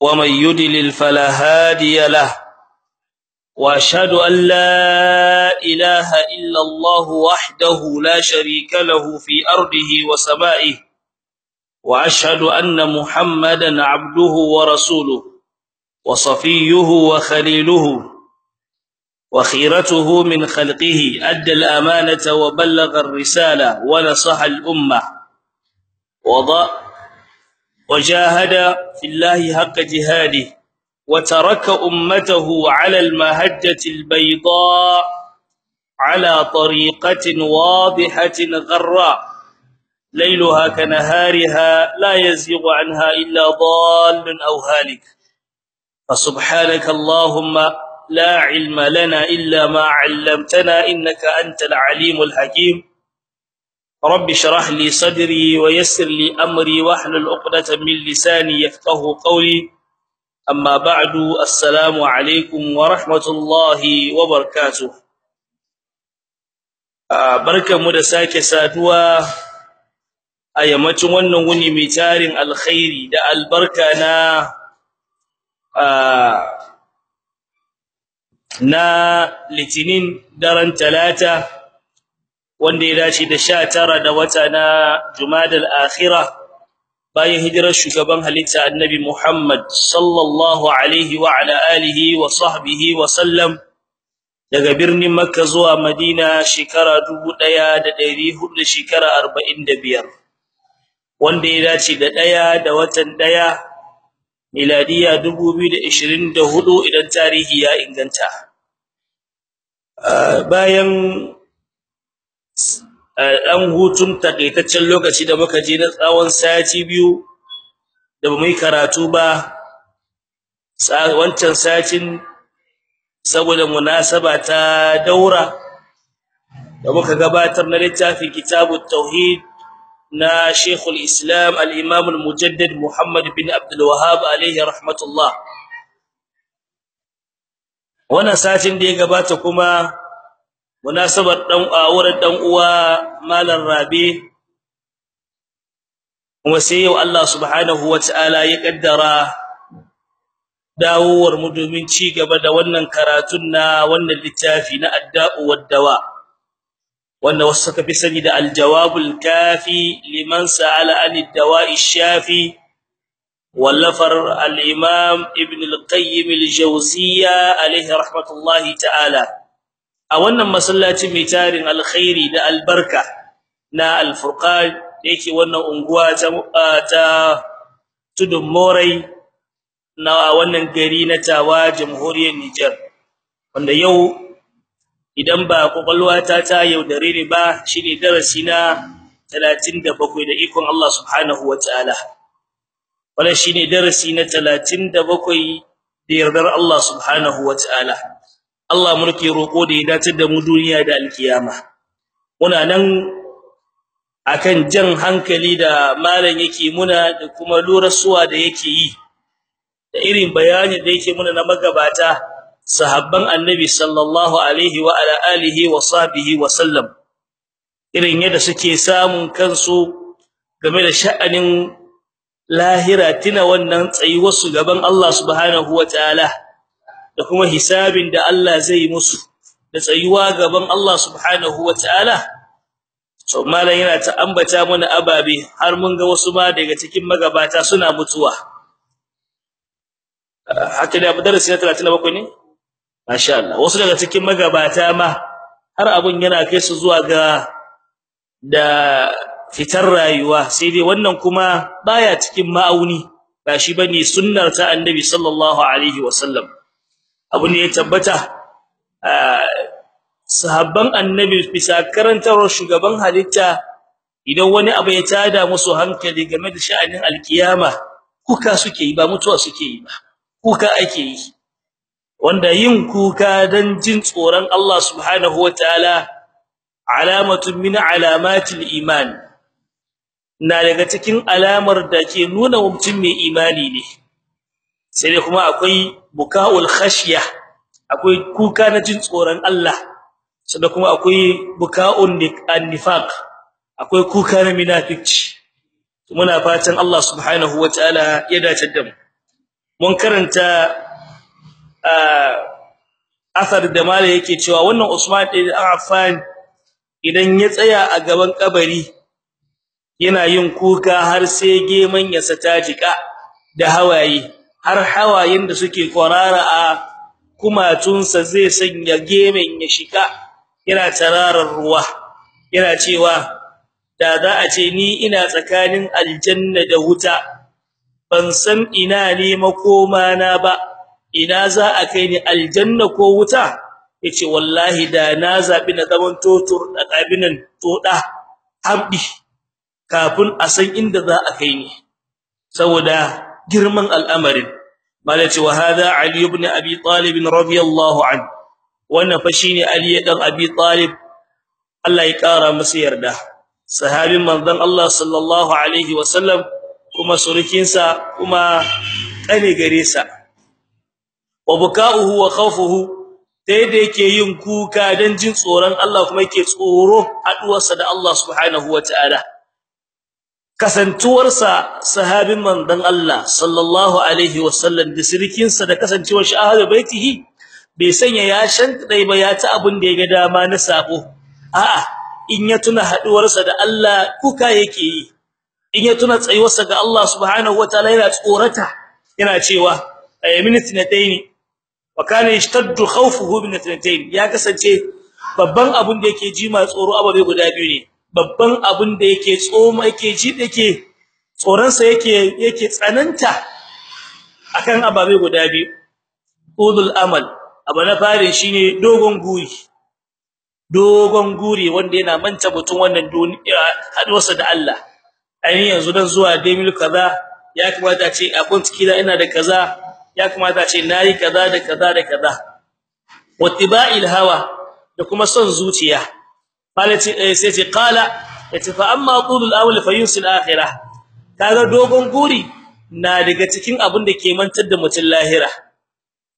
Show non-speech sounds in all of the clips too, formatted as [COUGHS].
ومن يدلل فلا هادي له. وأشهد أن لا إله إلا الله وحده لا شريك له في أرضه وسمائه. وأشهد أن محمدا عبده ورسوله وصفيه وخليله. وخيرته من خلقه أدى الأمانة وبلغ الرسالة ونصح الأمة. وضع وجاهد في الله حق جهاده وترك أمته على المهجة البيضاء على طريقة واضحة غراء. ليلها كنهارها لا يزيغ عنها إلا ضال أو هالك. فسبحانك اللهم لا علم لنا إلا ما علمتنا إنك أنت العليم الحكيم. رب اشرح لي صدري ويسر لي امري واحلل عقده من لساني يفقهوا قولي amma ba'du assalamu alaikum wa rahmatullahi wa barakatuh barkamu da sake saduwa a yammacin wannan wuni mai tarin alkhairi da albarka na na litinin daren talata Wanda ya dace da 19 da wata na jumadal akhirah bayan hijirar shugaban halitta annabi Muhammad sallallahu alaihi wa ala alihi wa sahbihi wa sallam daga birnin Makka zuwa Madina shekara 1400 shekara 45 wanda ya dace da ɗaya da watan ɗaya miladiya 2024 idan tarihi ya inganta. Bayan dan hutun takaitaccen lokaci da muka je na tsawon sati biyu da ba mu yi karatu ba wancan satin saboda munasaba ta daura da muka gabatar na littafin kitabut tauhid na Sheikhul Islam al-Imam al-Mujaddid Muhammad bin Abdul Wahhab alayhi rahmatullah. Wannan satin da ya gabata kuma munasabar dan auren dan uwa malam rabi. Kuma sai yau Allah subhanahu wataala ya kaddara dawowar mu domin ci gaba da wannan karatun na wannan littafi na adda'u wad-dawa wanda wasu suka fi sani da al-jawabul kafi liman sa'ala anid-dawa'i shafi wallafar al-imam ibn al-qayyim al-jawziyya alayhi rahmatullahi ta'ala. A wannan masallaci mai tarin alkhairi da albarka na alfurqan yake wannan unguwa ta tudun morai na wannan gari na tawa jamhuriyar Niger wanda yau idan ba kokalwa ta ta yaudare ne ba shine darasi na 37 da ikon Allah subhanahu wataala wannan shine darasi na 37 da yardar Allah subhanahu wataala Allah mulki roko da ya dace da mu duniya da alkiyama. Muna nan akan jan hankali da malam yake muna da kuma lurasuwa da yake yi da irin bayani da yake muna na magabata sahabban annabi sallallahu alaihi wa ala alihi wa sahbihi wa sallam. Irin yadda suke samun kansu game da sha'anin lahira tina wannan tsayuwar su gaban Allah subhanahu wataala da kuma hisabin da Allah zai musu da tsayuwa gaban Allah subhanahu wataala so mallan yana ta ambata mana ababe har mun ga wasu ma daga cikin magabata suna mutuwa. Haka da darasi na 37 ne? Masha Allah. Wasu daga cikin magabata ma har abun yana kai su zuwa ga da fitar rayuwa. Sai dai wannan kuma baya cikin ma'auni. Ba shi ba ne sunnar ta annabi sallallahu alaihi wasallam abu ne ya tabbata. Sahabban annabi bisa karantarwar shugaban halitta idan wani abu ya tada musu hankali game da sha'anin alkiyama kuka suke yi ba mutuwa suke yi ba kuka ake yi. Wanda yin kuka dan jin tsoron Allah subhanahu wataala alamatun min alamatil iman. Na daga cikin alamar da ke nuna mutum mai imani ne. Sai dai kuma akwai bukaul khashya akwai kuka na jin tsoron Allah sannan kuma akwai bukaun nifaq akwai kuka na munafici. Muna fatan Allah subhanahu wataala ya dace da mu. Mun karanta asar da mala yake cewa wannan Usman ibn Affan idan ya tsaya a gaban kabari yana yin kuka har sai geman ya sata jika da hawaye. Har hawayen da suke kwarara a kumatunsa zai sanya gemen ya shika yana tararar ruwa. Yana cewa da za a ce ni ina tsakanin aljanna da wuta. Ban san ina ne makoma na ba. Ina za a kai ni aljanna ko wuta? Yace wallahi da na zabi na zaman totur da kabinan toda habbi kafin a san inda za a kai ni. Saboda girman al'amarin. Malaci wa hada ali ibn abi talib radiyallahu anhu. Wannan fa shine ali dan abi talib. Allah ya kara masa yarda. Sahabin manzon Allah sallallahu alaihi wasallam kuma surukinsa kuma kane gare sa. Wa buka'uhu wa khawfuhu da yake yin kuka dan jin tsoron Allah kuma yake tsoro haduwarsa da Allah subhanahu wataala kasantuwarsa sahabin manzon Allah sallallahu alaihi wasallam da sirikinsa da kasancewar shi ahlul baitihi bai sanya ya dai ba ya ta abin da ya ga dama na sabo. A'a in ya tuna haduwarsa da Allah kuka yake yi. In ya tuna tsayuwarsa ga Allah subhanahu wataala yana tsorata yana cewa ayyamin tinataini wa kana yashtaddu khawfuhu min tinataini ya kasance babban abin da yake ji ma tsoro ababe guda biyu ne. Babban abin da yake tsoma yake ji yake tsoron sa yake yake tsananta akan ababe guda biyu. Udul amal abu na fare shine dogon guri. Dogon guri wanda yana manta mutun wannan duniya haduwarsa da Allah. Ai yanzu dan zuwa demil kaza ya kamata ce a kuntiki da ina da kaza ya kamata ce na yi kaza da kaza da kaza. Wattiba'il hawa da kuma son zuciya. Sai qala ya ce fa amma tulul awl fa yunsil akhirah kaga dogon guri na daga cikin abin da ke mantar da mutun lahira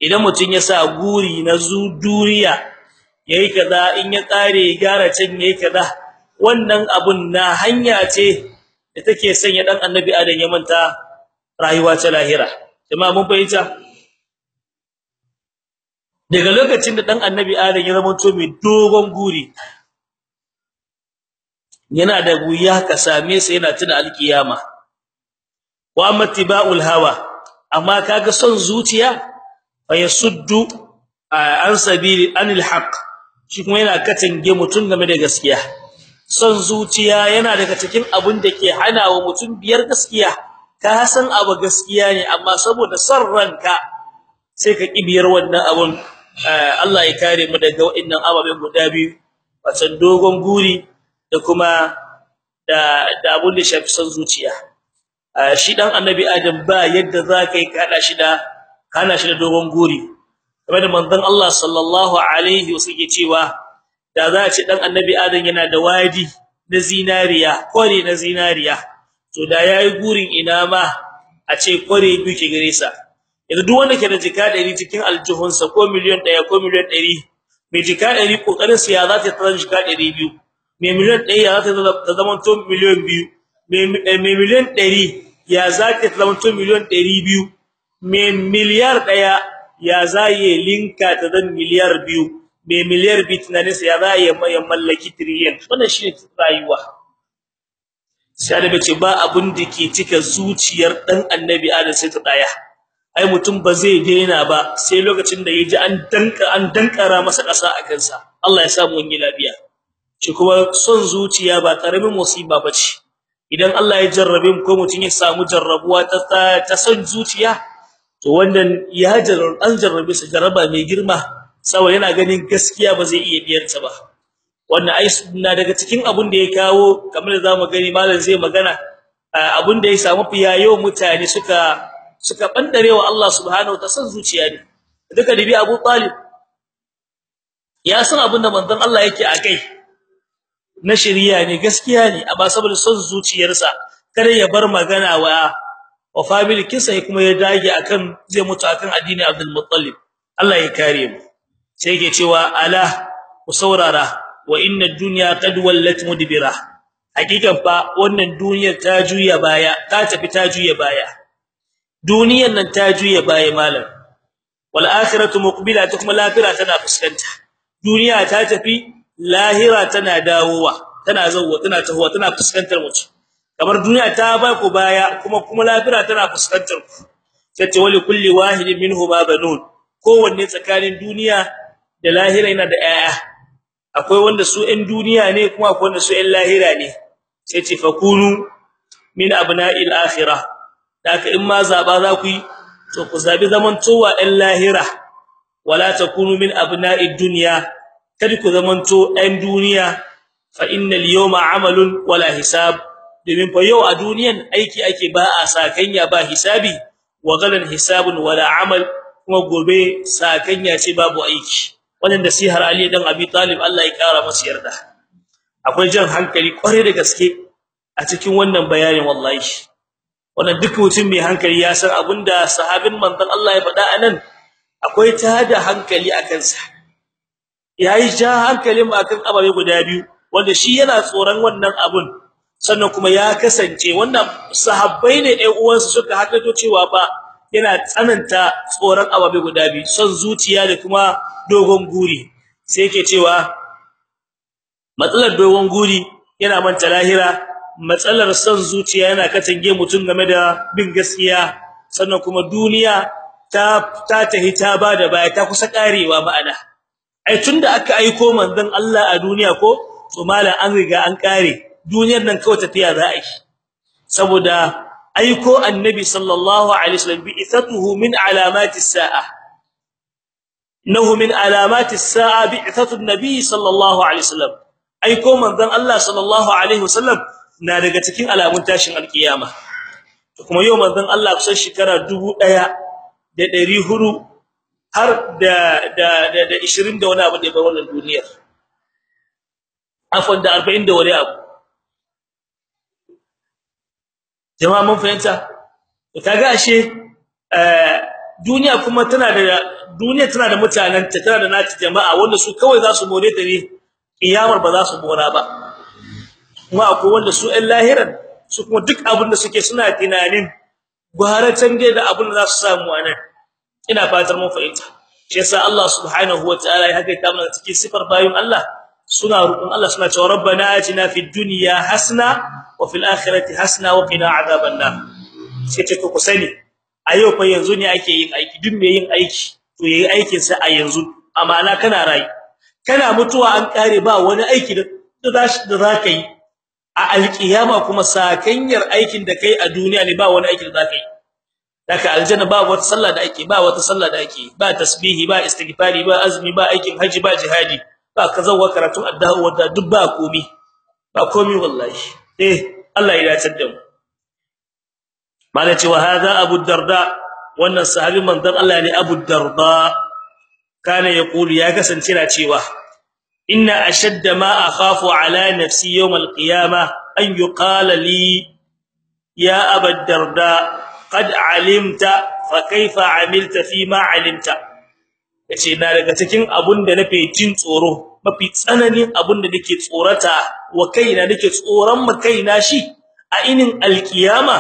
idan mutun ya sa guri na duniya yayi kaza in ya kare gara can yayi kaza wannan abun na hanya ce da take sanya dan annabi adam ya manta rayuwa ta lahira jama'a mun fahimta daga lokacin da dan annabi adam ya zama to mai dogon guri yana da wuya ka same sa yana tuna alkiyama. Wa matiba'ul hawa amma kaga son zuciya fa yasuddu an sabili anil haqq. Shi kuma yana katange mutun game da gaskiya. Son zuciya yana daga cikin abun da ke hanawa mutum biyar gaskiya. Ka san abu gaskiya ne amma saboda son ranka sai ka kibiyar wannan abun. Allah ya kare mu daga waɗannan ababen guda biyu. Wato dogon guri da kuma da da abun da shafi son zuciya. Shi dan annabi adam ba yadda zaka yi kada shi da kana shi da dogon guri. Kamar da manzon Allah sallallahu alaihi wasallam cewa da za ce dan annabi adam yana da wadi na zinariya kore na zinariya to da yayi gurin ina ma a ce kore biyu ke gare sa. Yanzu duk wanda ke da jika 100 cikin aljihunsa ko miliyan 1 ko miliyan 100 mai jika 100 ƙoƙarin sa ya za ta tsara jika 200 mai miliyan 1 ya za ta zama to miliyan 2 mai miliyan 100 ya za ta zama to miliyan 200 mai miliyar 1 ya za linka ta zan miliyar 2 mai miliyar bit tunanin sa ya za ya mallaki trillion. Wannan shine rayuwa. Sai da bace ba abun da ke cika zuciyar dan annabi adam sai ta ɗaya ai mutum ba zai daina ba sai lokacin da yaji an danka an dankara masa kasa a kansa. Allah ya sa mu yi lafiya. Shi kuma son zuciya ba ƙaramin musiba bace idan Allah ya jarrabe mu ko mutum ya samu jarrabuwa ta ta son zuciya to wannan ya jarrabe an jarrabe sa jarraba mai girma saboda yana ganin gaskiya ba zai iya biyar ta ba. Wannan ai na daga cikin abun da ya kawo kamar za mu gani malam zai magana abun da ya samu fiyayo mutane suka suka bandarewa Allah subhanahu wa ta'ala zuciya ne. Duka dibi Abu Talib. Ya san abin da manzon Allah yake a kai. Na shari'a ne gaskiya ne amma saboda son zuciyarsa kare ya bar magana wa wa family kinsa kuma ya dage akan zai mutu akan addini Abdul Muttalib. Allah ya kare mu. Sai yake cewa ala usaurara wa inna ad-dunya qad wallat mudbira. Hakikan fa wannan duniyar ta juya baya ta tafi ta juya baya. Duniyan nan ta juye baya malam. Wal akhiratu muqbila ta kuma lahira tana fuskanta. Duniya ta tafi lahira tana dawowa tana zawwa tana tahowa tana fuskantar mutum kamar duniya ta ba ku baya kuma kuma lahira tana fuskantar ku. Sai wali kulli wahidin minhuma banun. Kowanne tsakanin duniya da lahira yana da aya akwai wanda su ɗan duniya ne kuma akwai wanda su ɗan lahira ne. Sai ce fakunu min abna'il akhirah. Daka in ma zaba za ku yi to ku zabi zaman towa ɗan lahira. Wala takunu min abna'id dunya. Kada ku zamanto ɗan duniya fa innal yawma amalun wala hisab. Domin fa yau a duniyan aiki ake ba a sakanya ba hisabi wa galan hisabun wala amal kuma gobe sakanya ce babu aiki. Wannan nasihar Ali dan Abi Talib Allah ya kara masa yarda. Akwai jan hankali kware da gaske a cikin wannan bayanin wallahi. Wannan duk mutum mai hankali ya san abin da sahabin manzon Allah ya faɗa a nan akwai tada hankali akan sa yayi ja hankalin akan ababe guda biyu wanda shi yana tsoron wannan abun sannan kuma ya kasance wannan sahabbai ne ɗan uwansa suka hakato cewa ba yana tsananta tsoron ababe guda biyu son zuciya da kuma dogon guri. Sai yake cewa matsalar dogon guri yana manta lahira matsalar son zuciya yana katange mutum game da bin gaskiya sannan kuma duniya ta ta tahi ta ba da baya ta kusa karewa ma'ana. Ai tunda aka aiko manzon Allah a duniya ko to malam an riga an kare duniyar nan kawai tafiya za a yi saboda aiko annabi sallallahu alaihi wasallam bi ithatuhu min alamati as-sa'a nahu min alamati as-sa'a bi ithatu an-nabi sallallahu alaihi wasallam aiko manzon Allah sallallahu alaihi wasallam na daga cikin alamun tashin alkiyama kuma yau manzon Allah kusan shekara 1400 har da da da 20 da wani abu da ya bar wannan duniyar. Afwan da 40 da wani abu. Jama'a mun fahimta? Kaga ashe duniya kuma tana da duniya tana da mutanen ta tana da nata jama'a wanda su kawai za su more ta ne kiyamar ba za su mora ba. Kuma akwai wanda su ɗan lahiran su kuma duk abin da suke suna tunanin gwaratan dai da abin da za su samu a nan ina fatar mun fahimta. Shi yasa Allah subhanahu wataala ya haka ta mana cikin sifar bayin Allah. Suna roƙon Allah suna cewa rabbana atina fid dunya hasana wa fil akhirati hasana wa qina adhaban nar. Sai ce ku sani a yau fa yanzu ne ake yin aiki. Duk me yin aiki to yayi aikin sa a yanzu. Amana kana rai kana mutuwa an kare ba wani aiki da da zaka a alkiyama kuma sakanyar aikin da kai a duniya ne ba wani aiki da zaka daga aljanna ba wata sallah da ake ba wata sallah da ake. Ba tasbihi ba istighfari ba azmi ba aikin haji ba jihadi. Ba kazawa karatun addu'a wanda duk ba komi. Ba komi wallahi. Eh Allah ya dace da mu. Malaci wa hada abu darda? Wannan sahabi manzon Allah ne abu darda. Kana yaqulu ya kasance na cewa inna ashadda ma akhafu ala nafsi yawm alqiyamah an yuqala li ya abu darda qad alimta fa kaifa amilta fi ma alimta. Yace na daga cikin abun da nafi jin tsoro mafi tsananin abun da nake tsorata wa kaina nake tsoron ma kaina shi a inin alkiyama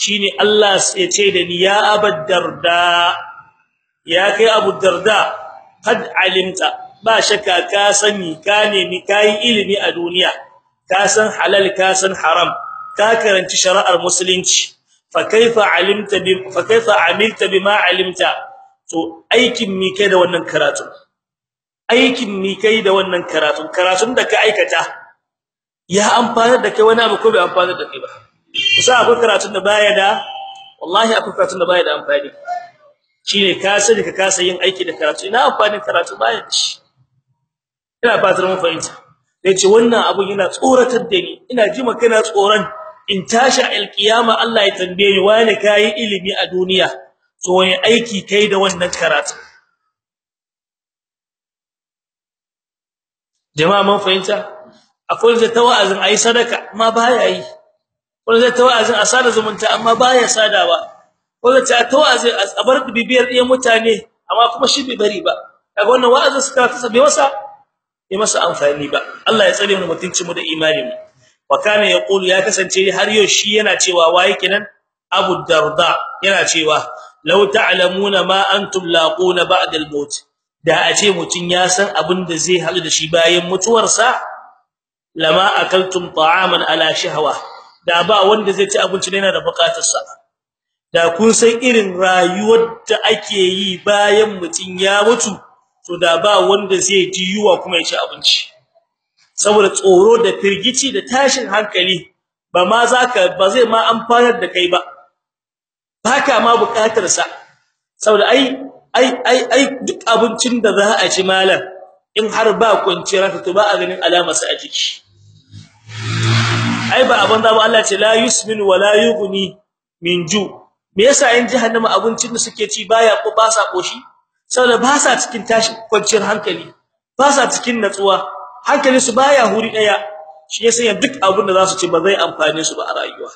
shine Allah ya ce da ni ya abaddarda ya kai abu darda kad alimta. Ba shakka ka sani ka nemi kai ilimi a duniya ka san halal ka san haram ka karanci shari'ar musulunci. Fa kaifa alimta bi fa kaifa amilta bima alimta? To aikin mi kai da wannan karatu aikin mi kai da wannan karatu karatun da ka aikata ya amfana da kai wani abu ko bai amfana da kai ba? Kusa akwai karatun da baya da wallahi akwai karatun da baya da amfani. Shine ka sani ka kasa yin aiki da karatu. Ina amfanin karatu baya da shi? Ina fatar mun fahimta. Sai ce wannan abun yana tsoratar da ni. Ina ji maka na tsoron in tashi alkiyama Allah ya tambaye ni wani kai ilimi a duniya? To wani aiki kai da wannan karatu jama'a mun fahimta? Akwai da tawazin ayi sadaka amma baya yi. Wanda zai tawazin a sada zumunta amma baya sadawa. Wanda ta tawazin a bar bibiyar ɗiyan mutane amma kuma shi bai bari ba. Kaga wannan wa'azin suka ta bai wasa bai masa amfani ba. Allah ya tsare mu mutuncin mu da imani mu wa kana yaqulu ya kasance har yau shi yana cewa waye kenan Abu Darda yana cewa law ta'lamuna ma antum laquna ba'da al-maut da a ce mutun ya san abin da zai haɗu da shi bayan mutuwarsa lama akaltum ta'aman ala shahwa. Da ba wanda zai ci abinci yana da buƙatar sa da kun san irin rayuwar da ake yi bayan mutun ya mutu to da ba wanda zai ji yuwa kuma ya ci abinci. Saboda tsoro da firgici da tashin hankali ba ma zaka ba zai ma amfanar da kai ba. Baka ma buƙatar sa saboda ai ai ai ai duk abincin da za a ci malam in har ba kwanciyar to ba a ganin alamar sa a jiki. Ai ba abin da ba Allah ce la yusmin wa la yughni min ju. Me yasa in jahannama abincin da suke ci baya ko ba sa koshi saboda ba sa cikin tashi kwanciyar hankali ba sa cikin natsuwa. Hankali su baya huri ɗaya shi yasa duk abin da za su ci ba zai amfane su ba a rayuwa.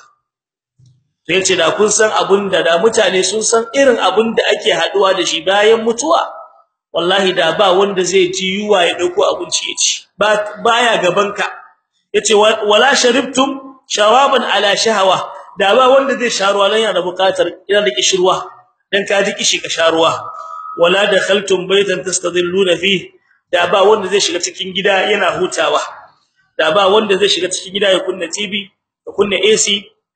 Sai ce da kun san abin da da mutane sun san irin abin da ake haɗuwa da shi bayan mutuwa wallahi da ba wanda zai ji yuwa ya ɗauko abinci ya ci. Ba baya gabanka ya ce wala sharibtum shawaban ala shahawa. Da ba wanda zai sharuwa nan yana buƙatar ina da kishirwa. Dan ka ji kishi ka sharuwa wala dakhaltum baytan tastadilluna fi da ba wanda zai shiga cikin gida yana hutawa. Da ba wanda zai shiga cikin gida ya kunna TV ya kunna AC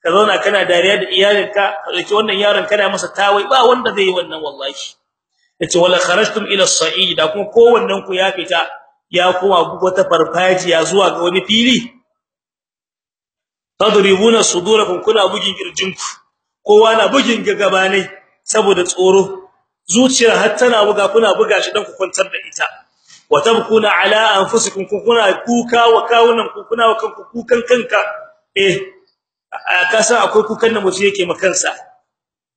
ka zauna kana dariya da iyalinka ka ɗauki wannan yaron kana masa tawai ba wanda zai yi wannan wallahi. Yace wala kharajtum ila as-sa'id. Da kuma kowannen ku ya fita ya kuma wata farfajiya zuwa ga wani fili. Tadribuna sudurakum kuna bugin kirjinku kowa na bugin gagabanai saboda tsoro. Zuciya har tana buga kuna buga shi dan ku kwantar da ita. Wa tabkuna ala anfusikum kuna kuka wa kawunan ku wa kanku kukan kanka. Eh kasa akwai kukan da mutum yake makansa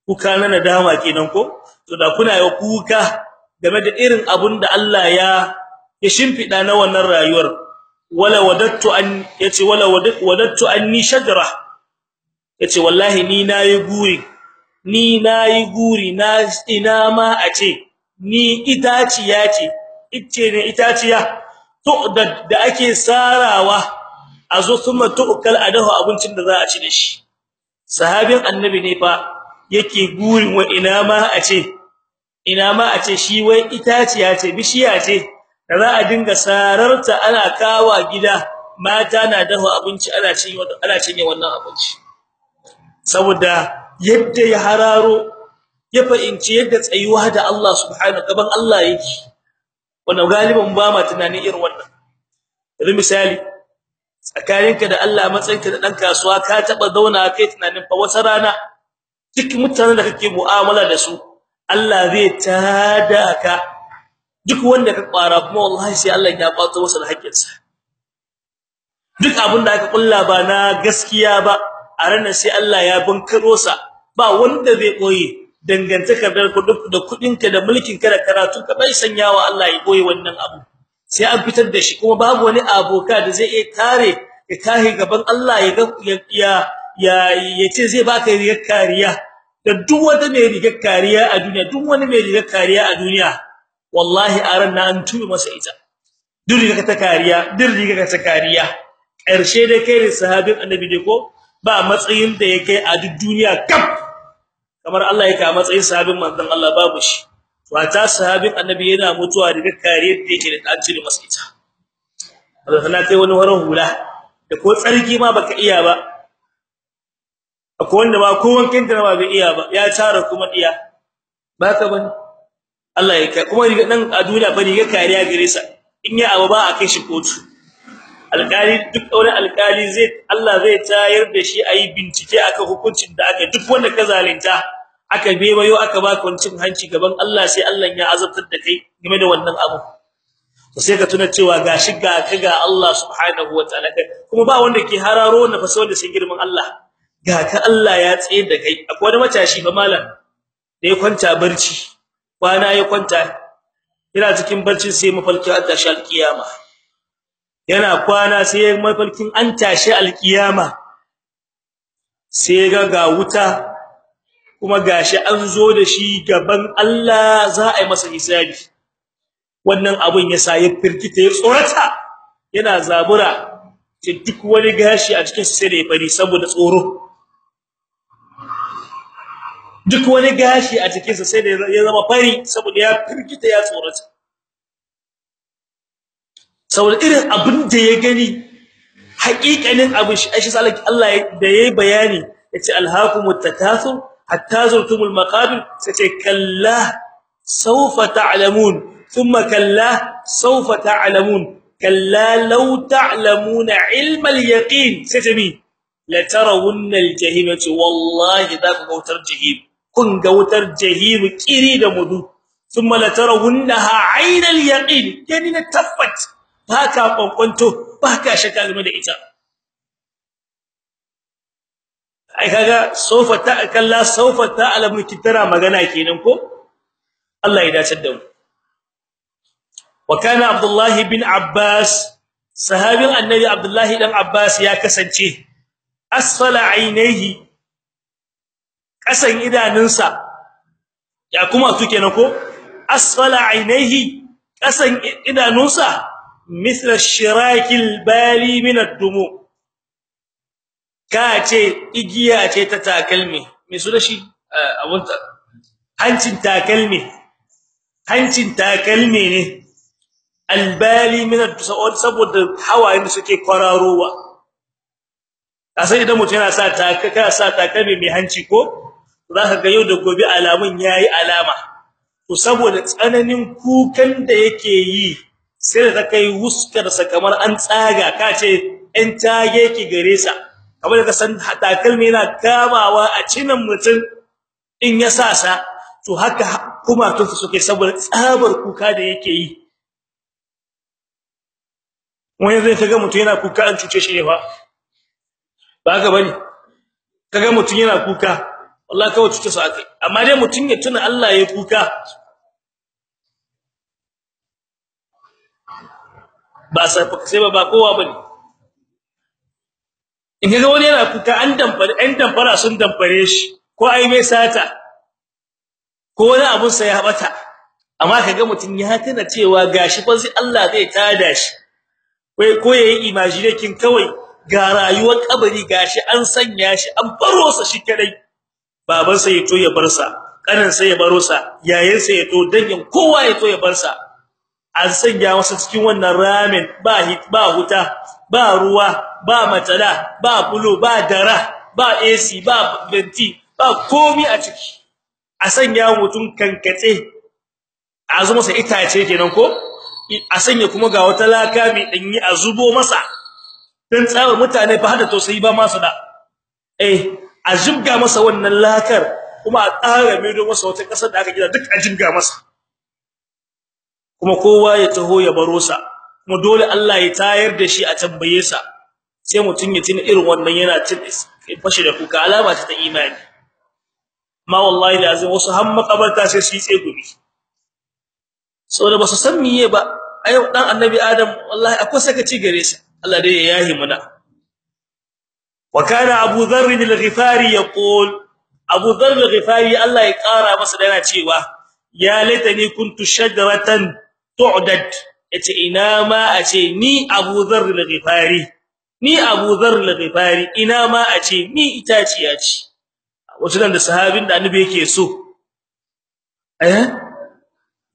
kuka na nadama kenan ko? To da kuna yi kuka game da irin abun da Allah ya ya shimfida na wannan rayuwar. Wala wadattu an ya ce wala wadattu anni shajara. Yace wallahi ni na yi guri ni na yi guri na ina ma a ce ni itaciya ce. Icce ne itaciya to da, ake sarawa azo kuma tu'kal adahu abincin da za a ci da shi. Sahabin annabi ne fa yake gurin wa ina ma a ce ina ma a ce shi wai itaciya ce bishiya ce da za a dinga sararta ana kawa gida mata na dafa abinci ana cin ana cinye wannan abinci. Saboda yadda ya hararo ya fahimci yadda tsayuwa da Allah subhanahu gaban Allah yake. Wannan galiban ba ma tunanin irin wannan. Yanzu misali tsakaninka da Allah matsayinka da dan kasuwa ka taba zauna kai tunanin fa wata rana duk mutanen da kake mu'amala da su Allah zai tada ka. Duk wanda ka kwara kuma wallahi sai Allah ya kwato masa haƙƙinsa. Duk abin da aka kulla ba na gaskiya ba a ranar sai Allah ya bunkaro sa. Ba wanda zai koyi dangantakar da da kudinka da mulkinka da karatu ka bai sanyawa Allah ya koyi wannan abu. Sai an fitar da shi kuma babu wani aboka da zai iya kare ya kare gaban Allah ya ya ya ya ce zai baka rigar kariya. Da duk wanda mai rigar kariya a duniya duk wani mai rigar kariya a duniya wallahi a ran nan tubi masa ita. Duk rigar ta kariya duk rigar ta kariya. Karshe dai kai sahabin annabi ne ko? Ba matsayin da yake a duk duniya kaf. Kamar Allah yake a matsayin sahabin manzon Allah babu shi. Wata sahabin annabi yana mutuwa daga kariyar da yake da cire masa ita Allah tana kai wani waran hula da ko tsarki ma baka iya ba. Akwai wanda ba ko wankin da ba iya ba ya tara kuma iya. Baka ba ne. Allah ya kai kuma riga dan a duniya fa riga kariya gare sa. In ya abu ba a kai shi kotu. Alkali duk wani alkali zai Allah zai tayar da shi ayi bincike aka hukuncin da aka duk wanda ka zalunta aka bebayo aka ba kwancin hanci gaban Allah sai Allah ya azabtar da kai game da wannan abu. To sai ka tuna cewa gashi ga ka ga Allah subhanahu wataala kuma ba wanda ke hararo wannan fa sai wanda sai girman Allah. Ga ka Allah ya tsaye da kai. Akwai wani matashi fa malam da ya kwanta barci. Kwana ya kwanta. Yana cikin barcin sai mafalki an tashi alkiyama yana kwana sai mafalkin an tashi alkiyama. Sai ga ga wuta kuma gashi an zo da shi gaban Allah za a yi masa hisabi. Wannan abun ya sa ya firkita ya tsorata yana zabura. Ce duk wani gashi a cikin sai da ya fari saboda tsoro. Duk wani gashi a cikin sa sai da ya zama fari saboda ya firgita ya tsorata. Saboda irin abin da ya gani haƙiƙanin abin shi shi salaki Allah da yayi bayani yace alhaakumut takathur hatta zurtumul maqabir sace kalla sawfa ta'lamun thumma kalla sawfa ta'lamun kalla law ta'lamuna ilmal yaqin sace mi la tarawunna aljahim wallahi da ku wutar jahim kun ga wutar jahim kiri da mudu thumma la tarawunnaha aynal yaqin yani na tabbat baka kwankwanto baka shakka game da ita. Ai kaga sofa ta kalla sofa ta alamu kitara magana kenan ko? Allah ya dace da mu. Wa kana abdullah bin abbas sahabin annabi abdullah dan abbas ya kasance asfala ainihi kasan idanunsa ya kuma su kenan ko? Asfala ainihi kasan idanunsa mithla shirakil bali min ad-dumu. Ka ce igiya ce ta takalmi. Me su da shi abunta hancin takalmi. Hancin takalmi ne. Albali min ad-dumu saboda hawayen suke kwararowa. Kasan idan mutum yana sa takaka sa takalmi mai hanci ko zaka ga yau da gobe alamun yayi alama. To saboda tsananin kukan da yake yi sai da kai wuskar sa kamar an tsaga kace ɗan tage ki gare sa. Kamar da san takalmi yana kamawa a cinan mutum in ya sa sa to haka kuma to suke saboda tsabar kuka da yake yi. Wani zai kaga mutum yana kuka an cuce shi ne fa. Ba ga ba ne kaga mutum yana kuka wallahi kawai cuce su akai amma dai mutum ya tuna Allah ya kuka ba sai ba kowa ba ne. In ga wani yana kuka an damfare an damfara sun damfare shi ko ai mai sata ko wani abun sai ya bata amma kaga mutun ya tana cewa gashi fa sai Allah zai tada shi. Kai ko yayi imagination kawai ga rayuwar kabari gashi an sanya shi an baro sa shi kadai. Baban sa ya to ya bar sa kanin sa ya baro sa yayin sa ya to dangin kowa ya to ya bar sa. An sanya masa cikin wannan ramen ba hit ba huta ba ruwa ba matala ba bulo ba dara ba AC ba venti ba komi a ciki. A sanya mutum kankatse a zo masa itace kenan ko? A sanya kuma ga wata laka mai danyi a zubo masa. Dan tsawar mutane fa hada tausayi ba masu da. Eh a jibga masa wannan lakar kuma a tsara mai don masa wata ƙasar da aka gida duk a jibga masa. Kuma kowa ya taho ya baro sa kuma dole Allah ya tayar da shi a tambaye sa sai mutun ya tuna irin wannan yana cin fashi da kuka alama ta imani. Ma wallahi lazim wasu har makabarta sai su yi tsegumi. Saboda ba su san miye ba ai dan annabi adam wallahi akwai sakaci gare sa. Allah dai ya yahi muna wa kana abu dharr al-ghifari yaqul abu dharr al-ghifari Allah ya kara masa da yana cewa ya laitani kuntu shajaratan tu'dad ya ce ina ma a ni Abu Dharr al-Ghifari ni Abu Dharr al-Ghifari ina ma a ni itaciya ce wato dan da sahabin da annabi yake so eh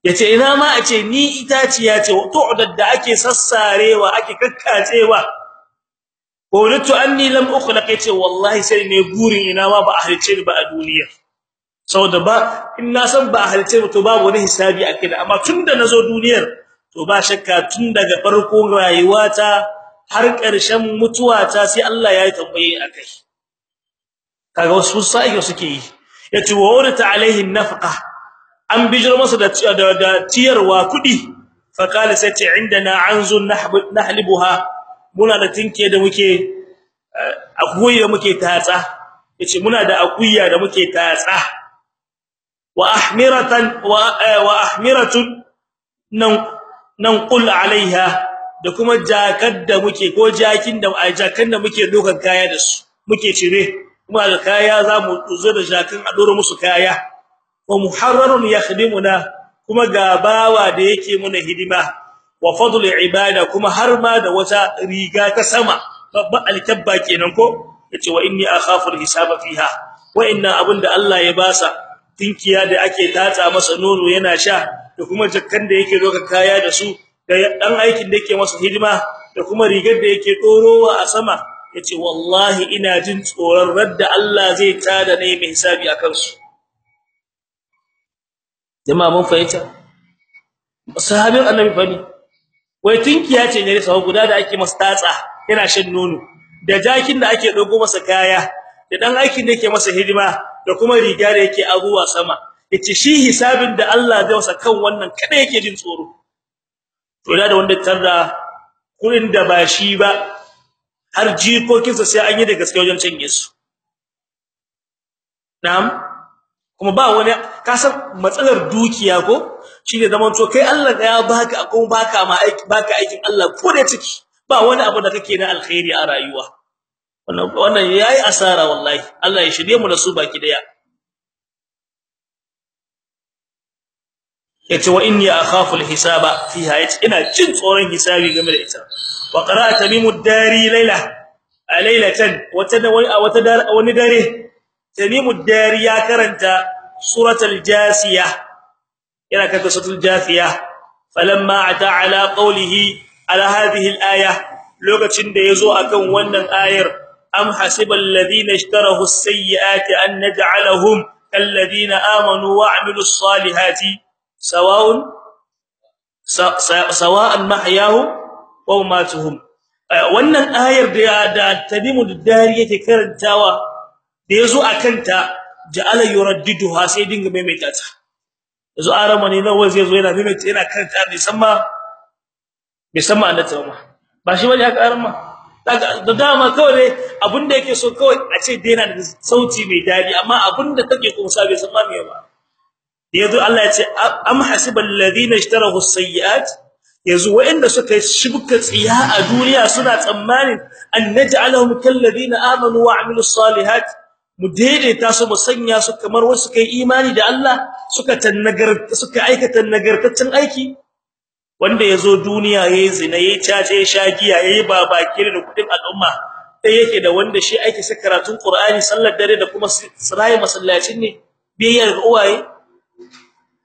ya ce ina ma a ni itaciya ce tu'dad da ake sassarewa ake kakkacewa qultu anni lam ukhlaq ya ce wallahi sai ne burin ina ma ba a halice ba a duniya saboda ba in na san ba halice to babu wani hisabi akai amma tunda na zo duniyar to ba shakka tun daga farkon rayuwata har ƙarshen mutuwata sai Allah ya yi tambaye akai kaga wasu sai suke yi. Yace wa warata alaihi nafqa. An bijiro masa da da tiyarwa kuɗi fa kala sai ce indana anzun nahlibuha. Muna da tinke da muke akuya da muke tatsa. Yace muna da akuya da muke tatsa. Wa ahmiratan wa ahmiratun nan qul alaiha da kuma jakar da muke ko jakin da jakan da muke dokan kaya da su muke cire. Kuma da kaya za mu zo da jakan a dora musu kaya. Wa muharrarun yakhdimuna kuma ga bawa da yake muna hidima. Wa fadlu ibada kuma har ma da wata riga ta sama. Babban alkabba kenan ko? Yace wa inni akhafu alhisaba fiha. Wa'annan abin da Allah ya basa tinkiya da ake tatsa masa nono yana sha da kuma jakkan da yake doka kaya da su da dan aikin da yake masa hidima da kuma rigar da yake dorowa a sama ya ce wallahi ina jin tsoron radda Allah zai tada ne mai hisabi akan su jama'a mun fahimta? Sahabin annabi fani wai tinkiya ce ne sai guda da ake masa tatsa yana shan nono. Da jakin da ake dogo masa kaya da dan aikin da yake masa hidima da kuma riga da yake abuwa sama. Yace shi hisabin da Allah zai wasa kan wannan kada yake jin tsoro. To da wanda tarda kurin da ba shi ba har jikokinsa sai an yi da gaske wajen canje su. Na'am? Kuma ba wani kasan matsalar dukiya ko? Shine zaman to kai Allah ya baka kuma baka ma aiki baka aikin Allah ko da ciki. Ba wani abu da kake na alkhairi a rayuwa. Wannan yayi asara wallahi. Allah ya shirye mu da su baki ɗaya. Yace wa inni akhafu alhisaba fiha. Yace ina jin tsoron hisabi game da ita. Wa qara'a tamimud dari layla laylatan wata wata wani dare tamimud dari ya karanta suratul jasiyah yana karanta suratul jasiyah falamma ata ala qawlihi ala hadhihi alaya. Lokacin da ya zo akan wannan ayar am hasibal ladina ishtarahu as-sayyi'ati an naj'alahum alladhina amanu wa 'amilus salihati sawa'un sawa'an mahyahum wa mamatuhum wannan ayar da da tadimud dari yake karantawa da ya zo akanta ja'ala yuraddiduha sai dinga maimaita ta. Yazo aramani na wai zai zo yana maimaita yana karanta ne samma bai san ma'anar ta ba ba shi ba ne aka arma da dama kawai abin da yake so kawai a ce dai yana da sauti mai daɗi amma abin da take kusa bai san ma ba. Yazo Allah ya ce am hasibal ladina ishtarahu as-sayyi'at? Yazo wa'inda suka shibka tsiya a duniya suna tsammanin an naj'alahum kal ladina amanu wa 'amilus salihat mu daidaita su mu su kamar wasu kai imani da Allah suka tannagar suka aikata nagartaccen aiki. Wanda ya zo duniya yayi zina yayi cace ya shagiya yayi babakire da kuɗin al'umma sai yake da wanda shi aiki sa karatun Qur'ani sallar dare da kuma sirayi masallacin ne biyayyar uwaye.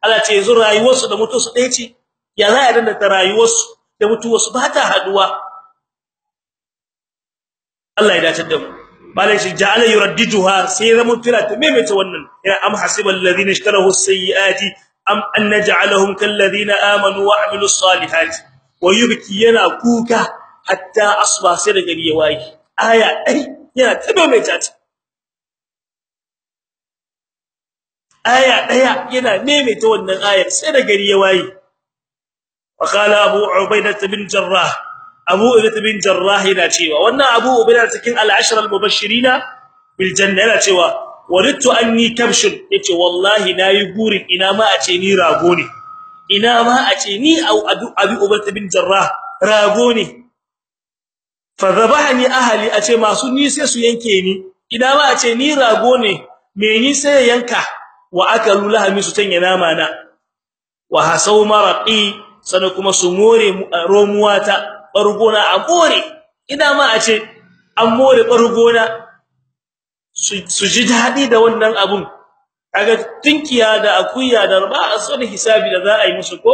Allah ce yanzu rayuwarsu da mutuwarsu ɗaya ce ya za a danda ta rayuwarsu da mutuwarsu? Ba ta haɗuwa Allah ya dace da mu. Malai shi ja'ala yuraddiduha sai za mu tira ta maimaita wannan. Ya am hasibal ladina ishtarahu as-sayyiati أم أن نجعلهم كالذين آمنوا وعملوا الصالحات؟ ويبكي كوكا حتى أصبح سرقل يواي آية أي ينا تبعمي جات آية آية ينا نيمي تونا آية سرقل يواي وقال أبو عبيدة بن جراح أبو عبيدة بن جراه ينا تيوى وأنا أبو عبيدة بن العشر المبشرين بالجنة ينا walittu anni kabshun ya ce wallahi na yi burin ina ma a ce ni rago ne ina ma a ce ni au abi ubaidah bin jarrah rago ne fa dhabahani ahli a ce masu ni sai su yanke ni ina ma a ce ni rago ne me ni sai yanka wa akalu lahami su tanya nama na wa hasau maraqi sana kuma su more romuwata bargona a more ina ma a ce an more bargona su ji daɗi da wannan abun. Kaga tinkiya da akuya da ba a sani hisabi da za a yi musu ko?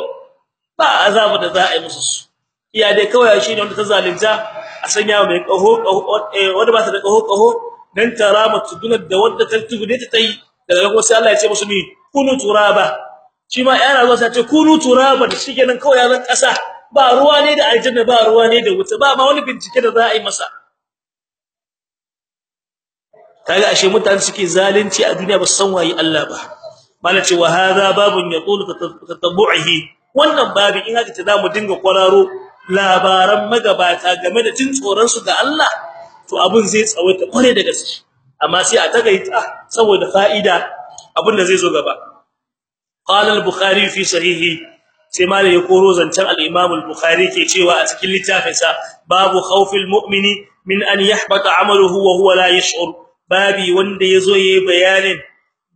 Ba azabu da za a yi musu iya dai kawai shi ne wanda ta zalunta a sanya mai kaho wanda ba ta da kaho kaho dan tarama tudunar da wanda ta tugude ta yi. Daga kuma sai Allah ya ce musu ni kunu turaba. Shi ma yana zuwa sai ce kunu turaba. Da shi kenan kawai ya zan kasa ba ruwa ne da aljanna ba ruwa ne da wuta. Ba ma wani bincike da za a yi masa. Kaga ashe mutane suke zalunci a duniya ba su san waye Allah ba. Mala ce wa hadha babun yaqulu tatabbuhi wannan babin in aka ce za mu dinga kwararo labaran magabata game da jin tsoron su ga Allah to abun zai tsawaita kware da gaske. Amma sai a tagaita saboda fa'ida abin da zai zo gaba. Qala al-bukhari fi sahihi sai malai ya koro zancan al-imam al-bukhari ke cewa a cikin littafinsa babu khawfil mu'mini min an yahbata amaluhu wa huwa la yash'ur. Babi wanda ya zo yayi bayanin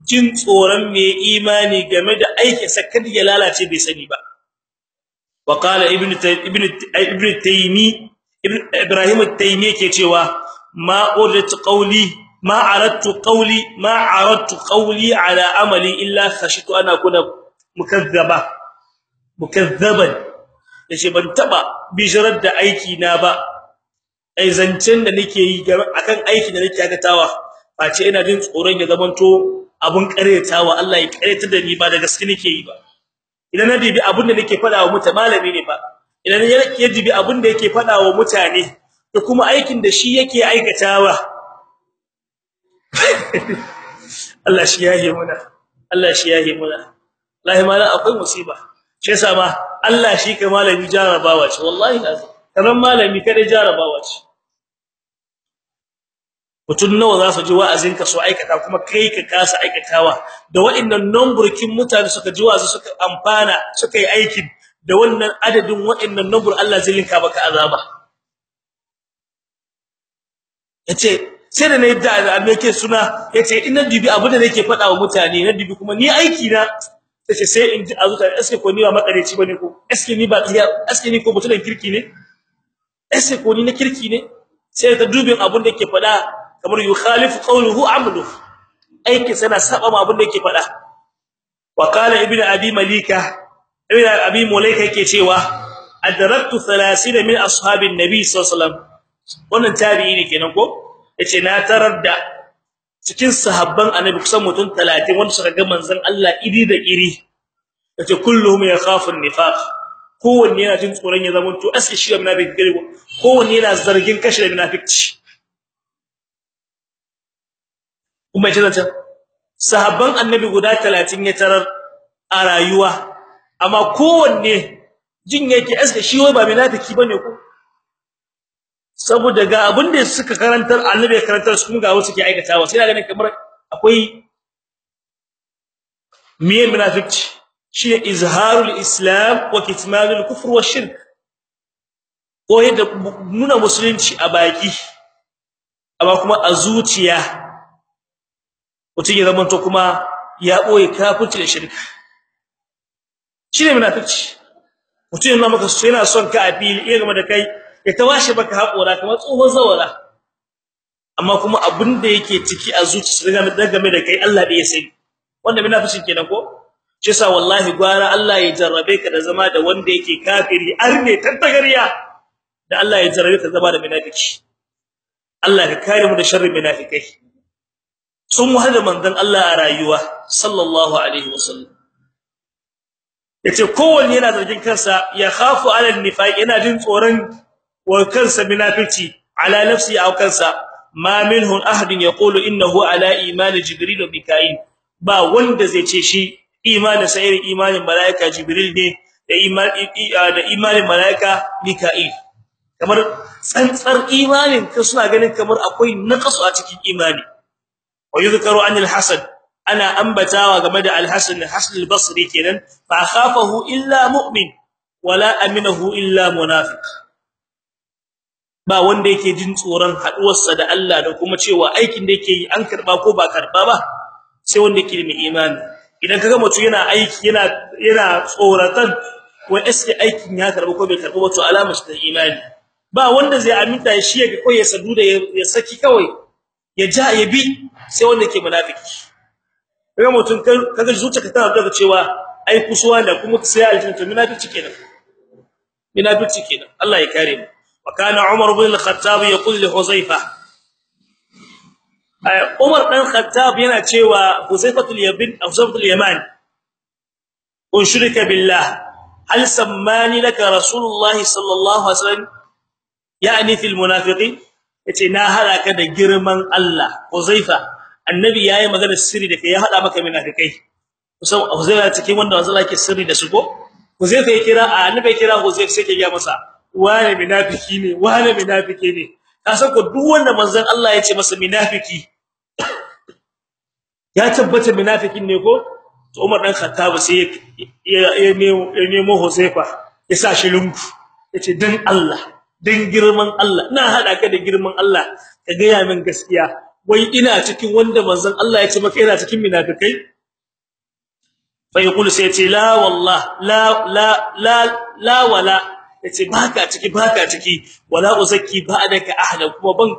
jin tsoron mai imani game da aikin sa ya lalace bai sani ba. Wa qala ibnu ibnu ibnu taymi ibrahim at-taymi ke cewa ma urdat qawli ma aradtu qawli ma aradtu qawli ala amali illa khashitu ana kuna mukazzaba mukazzaban. Yace ban taba bijirar da aiki na ba ai zancen da nake yi akan aiki da nake agatawa face ina jin tsoron ya zamanto abun karetawa Allah ya kareta da ni ba da gaske nake yi ba. Idan na dibi abun da nake fada wa mutane malami ne ba. Idan ya dibi abun da yake fada wa mutane da kuma aikin da shi yake aikatawa. [LAUGHS] Allah shi yahe muna Allah shi yahe muna wallahi mala akwai musiba. Shi yasa ma Allah shi kai malami jarabawa ce. Wallahi lazim. Kaman malami kada jarabawa ce. Mutun nawa za su ji wa'azin ka so aikata kuma kai ka kasa aikatawa. Da wa'annan numburkin mutane suka ji wa'azi suka amfana suka yi aikin da wannan adadin wa'annan numbur Allah zai linka baka azaba. Yace sai da na yi da ke suna ya ce ina dubi abu da nake faɗa wa mutane na dubi kuma ni aiki na tace sai in ji azuta eske ko ni ba makareci ba ne ko? Eske ni ba eske ni ko mutunan kirki ne? Eske ko ni na kirki ne sai ta dubin abun da yake faɗa kamar yukhalifu qawluhu amalu aiki sana saba ma abun da yake faɗa. Wa qala ibnu abi malika ibnu abi mulaika yake cewa adraktu 30 min ashabin nabi sallallahu alaihi wasallam. Wannan tabi'i ne kenan ko? Yace da cikin sahabban annabi kusan mutum 30 wanda suka ga manzon Allah iri da iri. Yace kulluhum yakhafu an-nifaq kowanne yana jin tsoron ya zama to aske shi munafiki gare kowanne yana zargin kashi da munafici. Kuma ya ce zan sahabban annabi guda 30 ya tarar a rayuwa amma kowanne jin yake aske shi wai ba munafiki ba ne ko? Saboda ga abin da suka karantar annabi karantar su ga wasu ke aikatawa. Sai ga kamar akwai miye munafici. Shi izharul islam wa kitmanul kufr wa shirk. Ko yadda nuna musulunci a baki amma kuma a zuciya. Mutum ya zama to kuma ya ɓoye kafirci da shirka shi ne munafici mutum yana maka yana son ka a fili iya game da kai ya tawashe baka hakora kamar tsohon zawara. Amma kuma abin da yake ciki a zuciya game da kai Allah ya sani. Wanda munafici kenan ko? Yasa wallahi gwara Allah ya jarrabe ka da zama da wanda yake kafiri arne tattagariya da Allah ya jarrabe ka zama da munafiki Allah ka kare mu da sharrin munafikai sun wahala manzon Allah a rayuwa sallallahu alaihi wasallam. Yace kowanne yana zargin kansa ya khafu ala nifaq yana jin tsoron wa kansa munafici ala nafsi aw kansa. Ma minhu ahadin yaqulu innahu ala iman jibril wa mika'il ba wanda zai ce shi imanin sa irin imanin malaika jibril ne da imani da imanin malaika mika'il. Kamar tsantsar imanin ka suna ganin kamar akwai naqasu a cikin imani. Wa yuzkaru an al-hasan ana ambatawa game da al-hasan al-hasan al-basri kenan fa khafahu illa mu'min wala aminahu illa munafiq. Ba wanda yake jin tsoron haduwarsa da Allah da kuma cewa aikin da yake yi an karɓa ko ba karɓa ba sai wanda yake da imani. idan kaga mutum yana aiki yana yana tsoratan ko iske aikin ya karɓi ko bai karɓi ba to alamar shi ta imani. Ba wanda zai aminta shi ya ko ya sadu da ya saki kawai ya ja ya bi sai wanda ke munafiki. Kaga mutum kaga zuciyarka tana daga cewa ai kusuwa da kuma sai aljin to munafiki kenan. Munafiki kenan. Allah ya kare mu. Wa kana umar bin al-khattab yaqul li huzaifa Umar dan Khattab yana cewa Huzaifatul Yamin Huzaifatul Yaman unshirika billah hal sammani laka Rasulullah sallallahu alaihi wasallam yani fil munafiqin? Yace na halaka da girman Allah Huzaifa. Annabi yayi magana sirri da kai ya hada maka munafikai. Kusan Huzaifa cikin wanda wanzu yake sirri da su ko? Huzaifa ya kira annabi kira Huzaifa sai ya ga masa wane munafiki ne? Wane munafiki ne? Kasan ko duk wanda manzon Allah ya ce masa munafiki [COUGHS] ya tabbata munafikin ne ko? To Umar dan Khattab sai ya nemo Huzaifa ya sa shi lungu. Yace dan Allah dan girman Allah ina hada ka da girman Allah ka ga min gaskiya. Wai ina cikin wanda manzon Allah ya ce maka ina cikin munafikai? Fa yaqulu sai ce la wallah la la la la wala. Yace baka ciki baka ciki. Wala uzakki ba'daka ahla kuma ban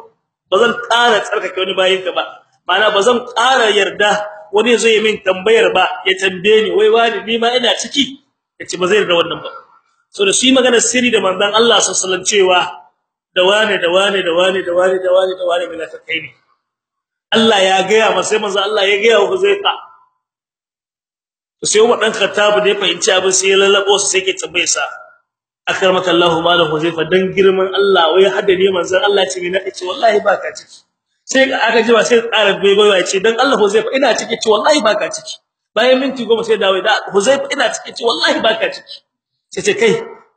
bazan ƙara tsarkake wani bayin ka ba. Ma'ana bazan ƙara yarda wani ya min tambayar ba ya tambaye ni wai wani ni ma ina ciki? Yace ba zai yarda wannan ba. So da su yi magana sirri da manzon Allah sallallahu alaihi cewa da wane da wane da wane da wane da wane da wane ne Allah ya ga ya masa manzon Allah ya sai da ya fahimci abin sai ya lallabo su sai ke tambaye sa akramaka Allahu malahu dan girman Allah wai hadda ne manzon Allah ce mina ce? Wallahi baka ciki. Sai aka ji sai ƙara bai ce dan Allah Huzaifa ina ciki. Ce wallahi baka ciki. Bayan minti goma sai dawo da Huzaifa ina ciki. Ce wallahi baka ciki. Sai ce kai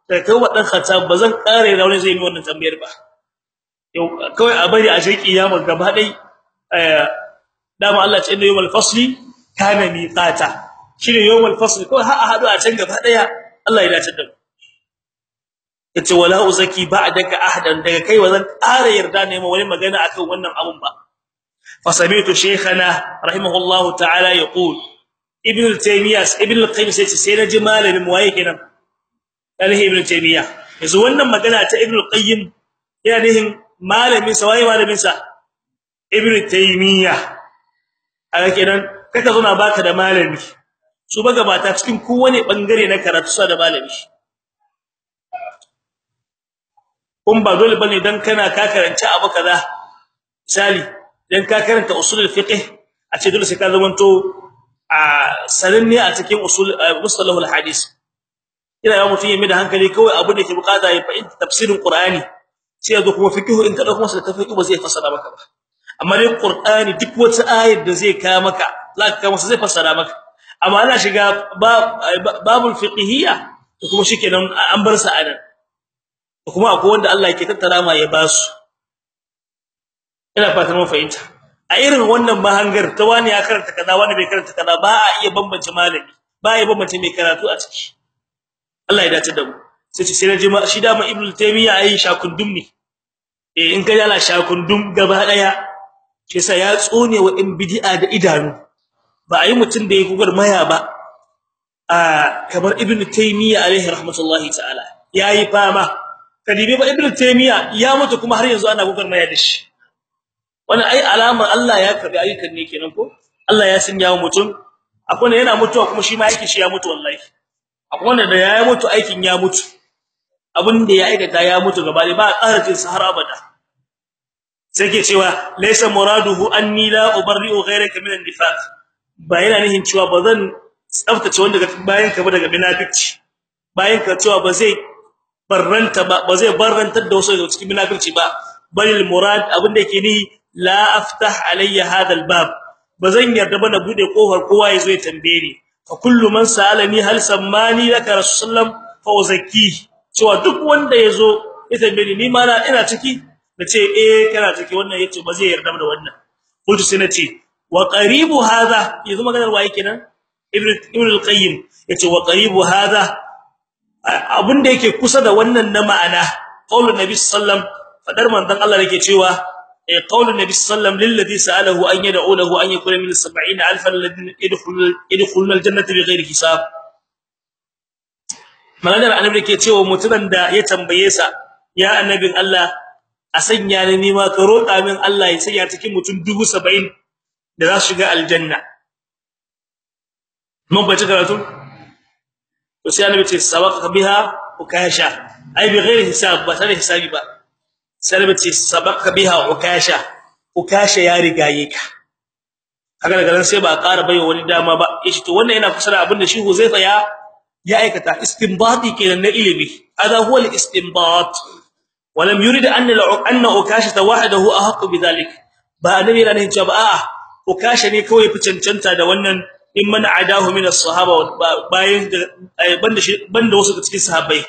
da kai wa dan Khattab bazan ƙara da wani zai yi wannan tambayar ba. Yau kawai a bari a shirki kiyama gaba dai eh dama Allah ce inna yawmal fasli kana miqata. Shine yawmal fasli kawai har a hadu a can gaba ɗaya Allah ya dace da mu. Ya ce wala uzaki ba'daka ahadan. Daga kai wazan ƙara yarda ne ma wani magana akan wannan abun ba. Fa sami'tu shaykhana rahimahullahu ta'ala yaqul ibn al-taymiyah ibn al-qayyim sai sai na ji malamin waye kenan? Alhi ibn taymiya yanzu wannan magana ta ibn al-qayyim yana nihin malamin sa waye malamin sa ibn taymiya aka kenan kaka zo na baka da malami. Su baga bata cikin kowane ɓangare na karatu sa da malami. Kun ba dole ba ne dan kana ka karanci abu kaza. Misali dan ka karanta usulul fiqh a ce dole sai ka zamanto a sananne a cikin usul mustalahul hadith ina yawan mutun yimi da hankali kawai abu da ke buƙata ya fahimta tafsirin qur'ani sai ya zo kuma fiqh in ka ɗauko masa tafsiri ba zai fassara maka ba. Amma dai qur'ani duk wata ayat da zai ka maka za ka masa zai fassara maka. Amma ana shiga babul fiqhiyya kuma shikenan an bar sa a nan kuma akwai wanda Allah yake tattara ma ya ba su. Ina fatan mun fahimta. A irin wannan mahangar ta wani ya karanta kaza wani bai karanta kaza ba a iya bambance malami ba a iya bambance mai karatu a ciki. Allah ya dace da mu. Sai sai na ji shi da ma ibnu taymiya ayi shakundum ne. Eh in ka yana shakundum gaba ɗaya shi yasa ya tsone wa in bid'a da idanu. Ba ayi mutun da yake maya ba a kamar ibnu taymiya alaihi rahmatullahi ta'ala. Yayi fama. Kadibi ba ibnu taymiya ya mutu kuma har yanzu ana maya da shi. Wannan ai alama Allah ya karɓi ayyukan ne kenan ko? Allah ya sanya mutum. Akwai ne yana mutuwa kuma shi ma yake shi ya mutu wallahi. Akwai wanda da ya mutu aikin ya mutu. Abin da ya aikata ya mutu gaba ba ƙara sa har abada. Sai ke cewa laysa muraduhu anni la ubarri'u ghayraka min an-nifaq. Ba yana nihin cewa bazan tsaftace wanda bayan ka ba daga munafici bayan ka cewa ba zai barranta ba ba zai barrantar da wasu daga cikin munafici ba. Balil murad abin da yake ni la aftah alayya hadha al-bab. Bazan yarda ba na buɗe ƙofar kowa ya zo ya tambaye ni. Fa kullu man sa'alani hal sammani laka rasulullah fa uzakki cewa duk wanda ya zo ya tambaye ni ma ina ciki? Nace eh kana ciki. Wannan ya ce ba zai yarda da wannan. Kullu sai nace wa qaribu hadha? Yanzu maganar waye kenan? Ibn ibn al-qayyim ya ce wa qaribu hadha abin da yake kusa da wannan na ma'ana qaulun nabi sallam fadar manzon Allah yake cewa eh qaulun nabi sallam lil ladhi sa'alahu an yad'u lahu an yakuna min 70000 alladhina yadkhuluna yadkhuluna al-jannata bighairi hisab. Maganar annabi yake cewa mutumin da ya tambaye sa ya annabin Allah a sanya ni nima ka roƙa min Allah ya sanya cikin mutum 70 da za su shiga aljanna. Mun bace karatu? To sai annabi ce sabaka biha ukasha ai bi ghairi hisab ba tare hisabi ba ce sabaka biha ukasha ukasha ya rigaye ka kaga daga nan sai ba ƙara baiwa wani dama ba to wannan yana kusa da abin da shi Huzaifa ya ya aikata istinbati kenan na ilimi hada huwa al-istinbat ولم يريد ان ان ukasha wahdahu ahq bidhalik ba annabi yana cewa a'a ukasha ne kawai fi da wannan in man adahu min as-sahaba bayan banda banda wasu cikin sahabbai.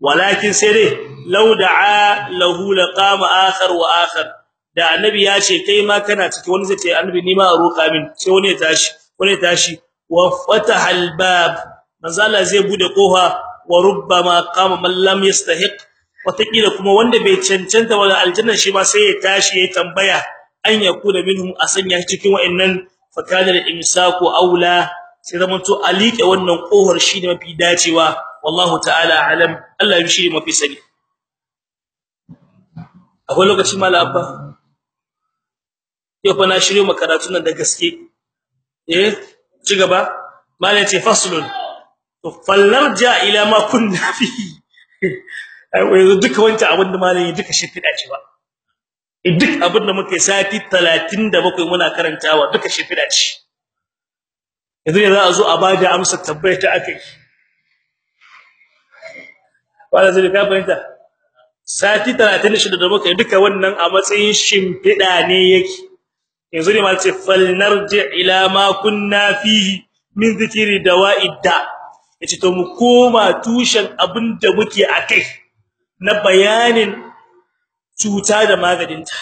Walakin sai dai law da'a lahu laqama akhar wa akhar. Da annabi ya ce kai ma kana ciki wani zai ce annabi ni ma roka min. Sai wani ya tashi wani ya tashi wa fataha al-bab. Manzo Allah zai buɗe ƙofa wa rubbama qama man lam yastahiq. Watakila kuma wanda bai cancanta wala aljanna shi ma sai ya tashi ya tambaya an yakuna minhum? Asanya cikin wa'annan fakana al-imsaku aula sai zamanto alike wannan kohar shine mafi dacewa wallahu ta'ala alam Allah ya shi mafi sani. Akwai lokaci mala abba? Yau fa na shiryo makaratun nan da gaske. Eh ci gaba. Malai ce faslun. Fallarja ila ma kunna fi. [LAUGHS] Ai wai duka wancan abin da malai duka shi fida ce ba. Duk abin da muke sati 37 muna karantawa duka shi fida ce. Yanzu ne za a zo a ba da amsa tabbai ta akai wala zai ka fahimta? Sati 36 da muka duka wannan a matsayin shimfida ne yake. Yanzu ne malai ce falnarji ila ma kunna fihi min zikiri dawa'idda ya ce to mu koma tushen abin da muke akai na bayanin cuta da maganinta.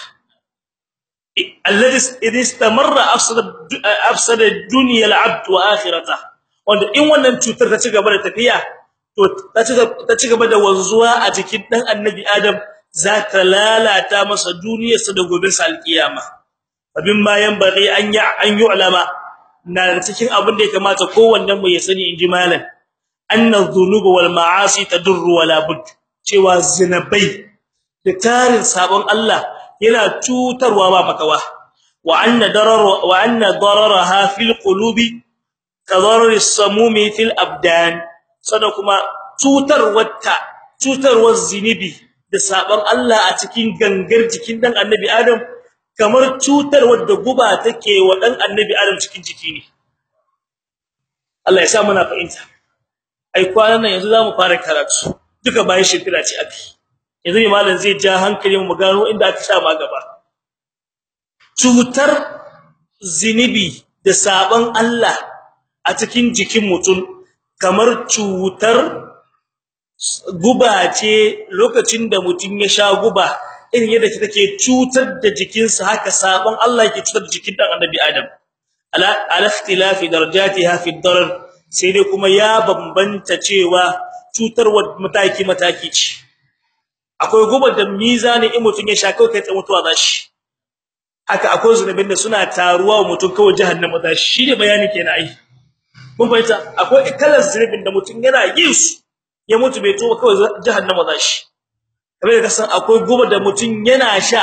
Alladhi istamarra afsada afsada dunya al-abd wa akhirata. Wanda in wannan cutar ta ci gaba da tafiya to ta ci gaba da wanzuwa a cikin dan annabi adam za ta lalata masa duniyarsa da gobe sa alkiyama. Abin bayan bari an ya an yu'lama. Na cikin abin da ya kamata kowannen mu ya sani inji malam anna dhunuba wal ma'asi tadurru wala bud cewa zinabai da tarin sabon Allah yana cutarwa ba makawa. Wa anna darar wa anna dararaha fil qulubi kadarar samumi fil abdan. Sada kuma cutarwarta cutarwar zinibi da sabon Allah a cikin gangar jikin dan annabi Adam kamar cutarwar da guba take wa dan annabi Adam cikin jiki ne. Allah ya sa muna fahimta. Ai kwanan nan yanzu za mu fara karatu. Duka bayan shekara ce akai yanzu malam zai ja hankalin mu gano inda aka sha ma gaba. Cutar zinibi da saban Allah a cikin jikin mutum kamar cutar guba ce lokacin da mutum ya sha guba irin yadda take cutar da jikinsa haka saban Allah yake cutar da jikin dan annabi Adam. Ala ala ikhtilafi darajatiha fi darar sai dai kuma ya bambanta cewa cutarwa mataki mataki ce. Akwai gubar da mizani in mutun ya sha kai kai mutuwa zashi haka akwai zunubin da suna taruwa wa mutun kawai jahannama zashi shine bayani kenan ai. Mun fahimta? Akwai kalar zunubin da mutun yana yin su ya mutu bai tuba kawai jahannama zashi kamar da kasan akwai gubar da mutun yana sha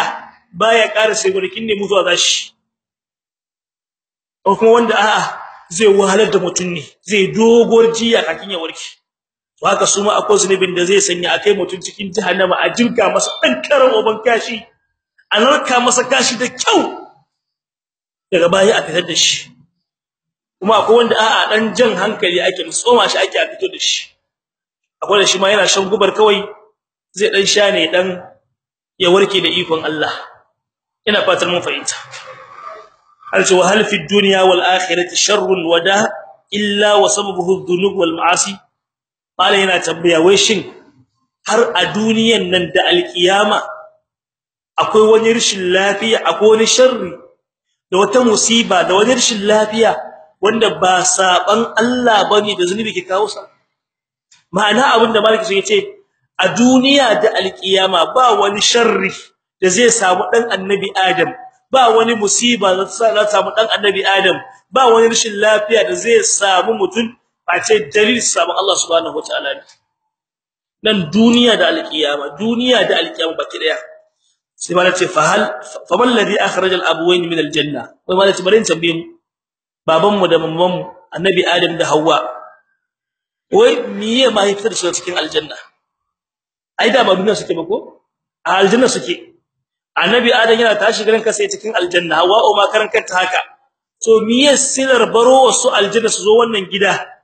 baya ƙara sai gurkin ne mutuwa zashi ko kuma wanda a'a zai wahalar da mutun ne zai dogor jiya kakin ya warke. To haka su ma akwai zunubin da zai sanya akai mutun cikin jahannama a jinka masa dan karan oban kashi a narka masa kashi da kyau. Daga baya a fitar da shi. Kuma akwai wanda a'a dan jan hankali ake tsoma shi ake a fito da shi. Akwai da shi ma yana shan gubar kawai zai dan sha ne dan ya warke da ikon Allah. Ina fatan mun fahimta. Wa hal fi dunya wal akhirati sharrun wada illa wa sababuhu adh-dhunub wal ma'asi. Malai yana tambaya wai shin har a duniyan nan da alkiyama akwai wani rishin lafiya akwai wani sharri da wata musiba da wani rishin lafiya wanda ba saban Allah ba ne da zunubi ke kawo sa? Ma'ana abin da maliki sai ya ce a duniya da alkiyama ba wani sharri da zai samu dan annabi Adam ba wani musiba da zai samu dan annabi Adam ba wani rishin lafiya da zai samu mutum face dalil sabon Allah subhanahu wataala nan duniya da alkiyama duniya da alkiyama baki ɗaya. Sai malai ce fa hal fa man ladhi akhraja al-abwayn min al-janna? Wai malai ce bari in baban mu da mamman mu annabi adam da Hauwa. wai miye ma da su cikin aljanna? Ai da ba duniya suke ba ko? A aljanna suke. Annabi adam yana tashi garin ka sai cikin aljanna Hauwa o ma karan kanta haka. To miye silar baro wasu aljanna su zo wannan gida?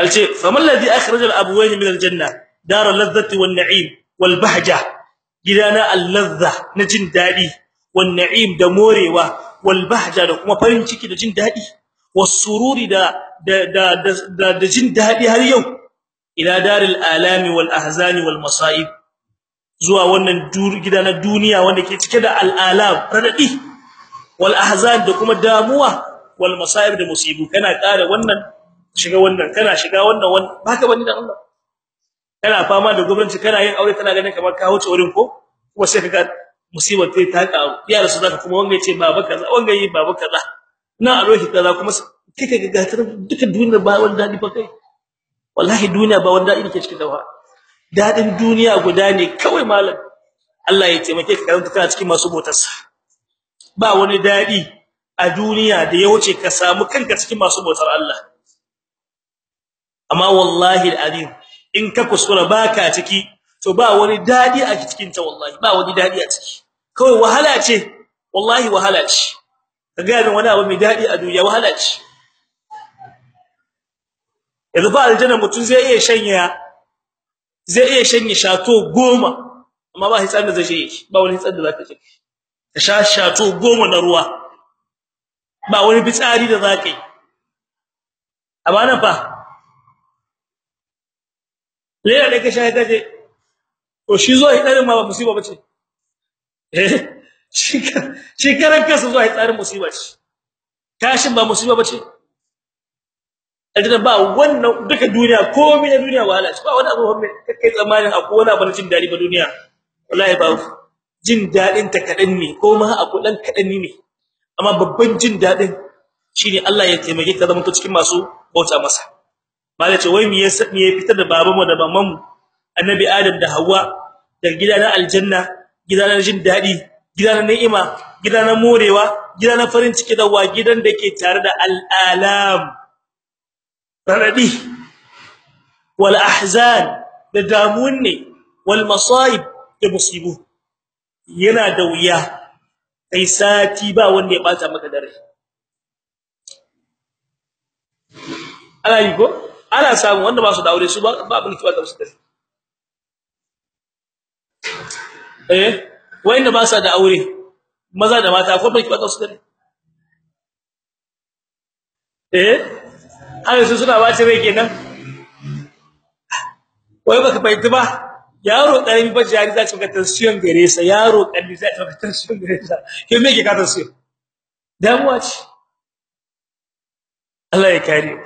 Alce faman ladhi akhraja al-abwayn min al-janna dar al-ladhati wan-na'im wal-bahja gidana al-ladha na jin daɗi wan-na'im da morewa wal-bahja da kuma farin ciki da jin daɗi was-sururi da da da da jin daɗi har yau ila daril alami wal-ahzani wal-masa'ib zuwa wannan gida na duniya wanda ke cike da al-alam radadi wal-ahzan da kuma damuwa wal-masa'ib da musibu kana kare wannan shiga wannan kana shiga wannan baka bani da Allah. Kana fama da gwamnati kana yin aure kana ganin kamar ka huce wurin ko? Kuma sai kaga musibar ta ta ka ya rasu zaka kuma wanga ya ce baba kaza wanga yi baba kaza. Na alohi kaza kuma kike ga gatar duka duniyar ba wanda daɗi fa kai. Wallahi duniya ba wanda daɗi ke cikin dawa daɗin duniya guda ne kawai malam. Allah ya taimake ka karanta kana cikin masu motarsa ba wani daɗi a duniya da ya wuce ka samu kanka cikin masu bautar Allah. Amma wallahi alazim in ka kuskura baka ciki to ba wani daɗi a cikin ta wallahi ba wani daɗi a ciki. Kawai wahala ce wallahi wahala ce. Kaga da wani abu mai daɗi a duniya wahala ce. Yanzu ba aljanna mutun zai iya shanya zai iya shanye shato goma amma ba hitsan da zai yi ba wani hitsan da zaka ci ka sha shato goma na ruwa ba wani fitsari da zaka yi. Amma fa lera da ka sha kaje to shi zo hidarin ma ba musiba bace eh shi karan kansa zo hitsarin musiba ce. Kashin ba musiba bace aljanna ba wannan duka duniya komai na duniya wahala ba wani abu mai kai tsammanin akwai wani abu na jin daɗi ba duniya. Wallahi ba jin daɗin ta kadan ne ko ma akwai dan kadan ne. Amma babban jin daɗin shine Allah ya taimake ka zama cikin masu bauta masa. Malai ce wai me ya fitar da babanmu da mamanmu annabi adam da hawa daga gida na aljanna gida na jin daɗi gida na ni'ima gida na morewa gida na farin ciki da wa gidan da ke tare da al'alam? Radadi wal ahzan da damun ne wal masaib da musibu. Yana da wuya kai sati ba wanda ya bata maka dare. Ana yi ko? Ana samu wanda ba su da aure su ba ba abin kiwa da su dare eh wanda ba sa da aure maza da mata ko ba kiwa da su dare eh har su suna bace rai kenan. Wai baka fahimta ba yaro ƙarami ba jari za ta ga tension gare sa yaro ƙarami za ta ga tension gare sa. Ke me ke ka tension? Damuwa ce. Allah ya kare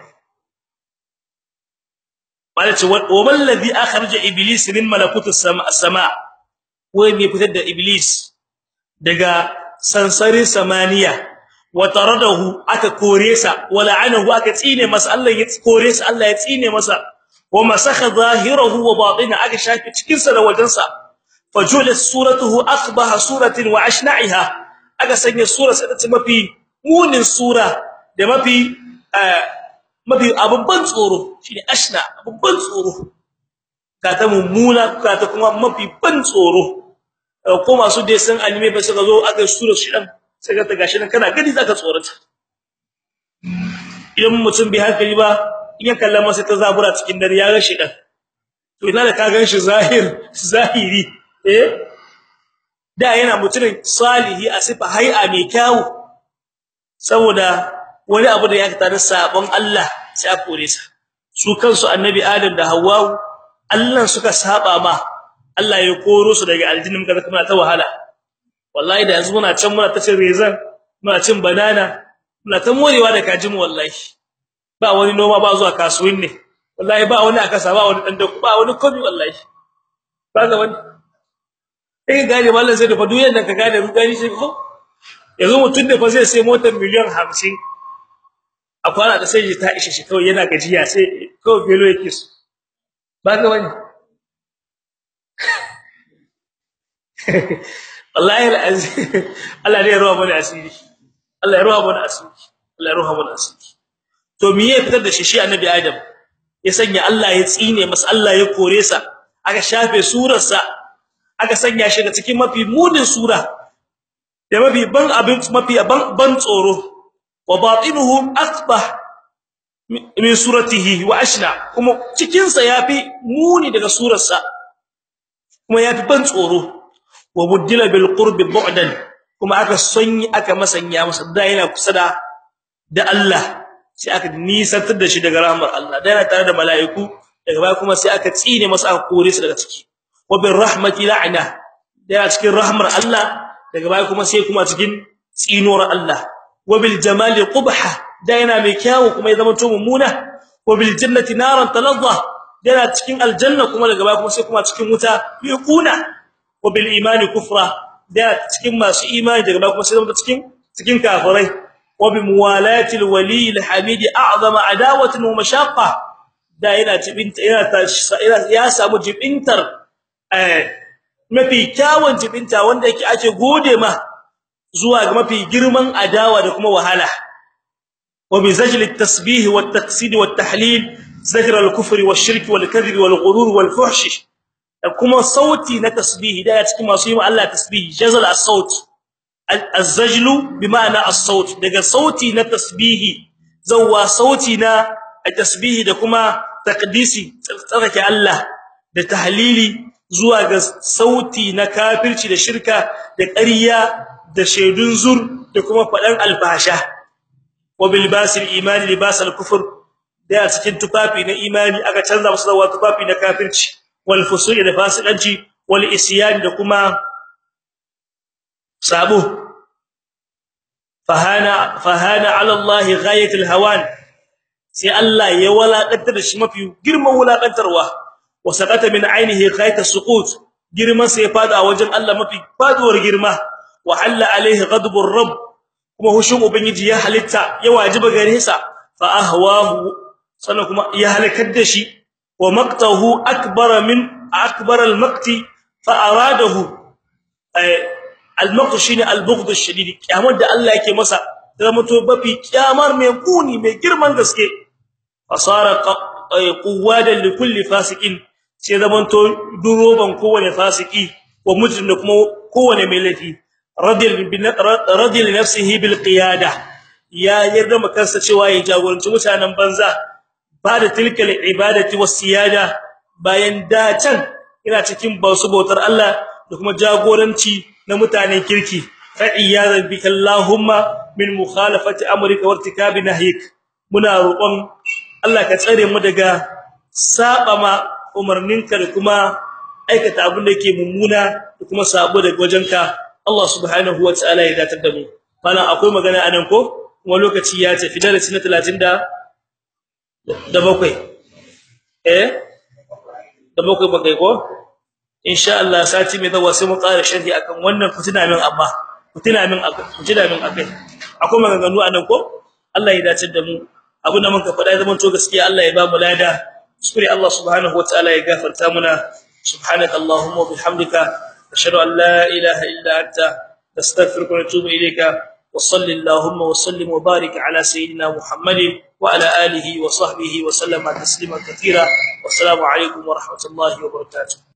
malaci wa man ladhi akhraja iblis min malakutus sama wai me fitar da iblis daga sansarin samaniya? Wa taradahu aka kore sa. Wa la'anahu aka tsine masa. Allah ya kore sa Allah ya tsine masa. Wa masakha zahirahu wa batina aka shafi cikin sa da wajen sa fajula suratuhu aqbaha suratin wa ashna'iha. Aka sanya sura sa ta mafi munin sura da mafi mafi abubban tsoro. Shine ashna abubban tsoro. Ka ta mummuna ka ta kuma mafi ban tsoro. Ko masu dai san anime ba suka zo aka sura shi dan sai ka gashi nan kana gani zaka tsorata. Idan mutum bai hankali ba in ya kalla masa ta zabura cikin dare ya ga shi dan to ina da ka gan shi zahir zahiri eh? Da yana mutumin salihi a sifa hay'a mai kyau. Saboda wani abu da ya tada sabon Allah sai a kore sa. Su kansu annabi adam da hawwa Allah suka saba ma. Allah ya koro su daga aljinnin kaza kuma ta wahala. Wallahi da yanzu muna can muna ta cin rezan muna cin banana muna ta morewa da kajin wallahi. Ba wani noma ba zuwa kasuwin ne. Wallahi ba wani akasa ba wani dan da ba wani komi wallahi. Ba ga wani. Eh gane mallan sai da fa duyan da ka gane rugani shi ko? Yanzu mutun da fa zai sai motar miliyan 50 a kwana da sai ta ishe shi kawai yana gajiya sai kawai belo yake su ba ga wani wallahi alazim Allah ya ruwa mana asiri. Allah ya ruwa mana asiri. Allah ya ruwa mana asiri. To miye fitar da shi shi annabi Adam? Ya sanya Allah ya tsine masa Allah ya kore sa aka shafe surar sa aka sanya shi ga cikin mafi mudin sura da mafi ban abin mafi ban tsoro. Wa batinuhu asbah min suratihi wa ashna. Kuma cikin sa yafi muni daga surar sa kuma yafi ban tsoro. Wa buddila bil qurbi bu'dan. Kuma aka sonyi aka masanya masa. Da yana kusa da Allah. Sai aka nisantar da shi daga rahmar Allah. Da yana tare da mala'iku. Daga baya kuma sai aka tsine masa aka kore su daga ciki. Wa bir rahmati la'na. Da cikin rahmar Allah. Daga baya kuma sai kuma cikin tsinuwar Allah. Wa bil jamali qubha. Da yana mai kyawu kuma ya zama to mummuna. Wa bil jannati naran taladha da yana cikin aljanna kuma daga baya kuma sai kuma cikin wuta kuna wa bil imani kufra da cikin masu imani daga baya kuma sai zama cikin cikin kafirai. Wa bi muwalati al wali al hamidi a'zama adawatan wa mashaqqa da yana jibinta yana ya samu jibintar eh mafi kyawun jibinta wanda yake ake gode ma zuwa ga mafi girman adawa da kuma wahala. Zajr al-kufr wa ash-shirk wal kadhib wal ghurur wal fuhsh kuma sauti na tasbih da cikin masu yi Allah tasbih jazal as-saut az-zajlu bi ma'ana as-saut daga sauti na tasbih zawwa sauti na tasbih da kuma taqdisi tsarkake Allah da tahlili zuwa ga sauti na kafirci da shirka da ƙarya da shaidun da kuma fadan albasha wa bil basil imani libasal kufr da cikin tufafi na imani aka canza musu da tufafi na kafirci. Wal fusuq da fasikanci wal isyan da kuma sabo. Fahana fahana ala Allah ghayatul hawan. Sai Allah ya walakantar da shi mafi girman walakantarwa wa saqata min ainihi ghayata suqut. Girman sai fada a wajen Allah mafi faduwar girma. Wa halla alaihi ghadbur rabb. Kuma hushin ubangiji ya halitta ya wajiba gare sa fa ahwahu sannan kuma ya halakar da shi wa maqtahu akbar min akbar al-maqti fa aradahu al-maqt shine al-bughd ash-shadid kiyamar da Allah yake masa zama to bafi kiyamar mai kuni mai girman gaske fasara quwwadan li kulli fasikin sai zaman to duroban kowane fasiki wa mujrim kuma kowane mai laifi radiyal nafsihi bil qiyada. Ya yarda makansa cewa ya jagoranci mutanen banza. Ba da tilkal ibadati was siyada. Bayan da can ina cikin ba su bautar Allah da kuma jagoranci na mutanen kirki. Fa iyyadan bikallahumma min mukhalafati amrika wa nahyik. Muna roƙon Allah ka tsare mu daga saba ma umarninka da kuma aikata abin da yake mummuna da kuma sabo daga wajenka. Allah subhanahu wa ta'ala ya datar da mu. Bana akwai magana a nan ko? Kuma lokaci ya tafi darasi na 30 da da bakwai. Eh? Da bakwai bakai ko? Insha Allah sati mai zawa sai mu ƙara sharhi akan wannan fitina min amma fitina min akai fitina min akai. Akwai maganganu a nan ko? Allah ya dace da mu. Abin da muka faɗa zaman to gaskiya Allah ya ba mu lada. Shukri Allah subhanahu wa ta'ala ya gafarta muna. Subhanaka allahumma wa bihamdika ashhadu an la ilaha illa anta nastaghfiruka wa natubu ilayka wa sallallahu wa sallim wa barik ala sayyidina muhammadin wa ala alihi wa sahbihi wa sallama taslima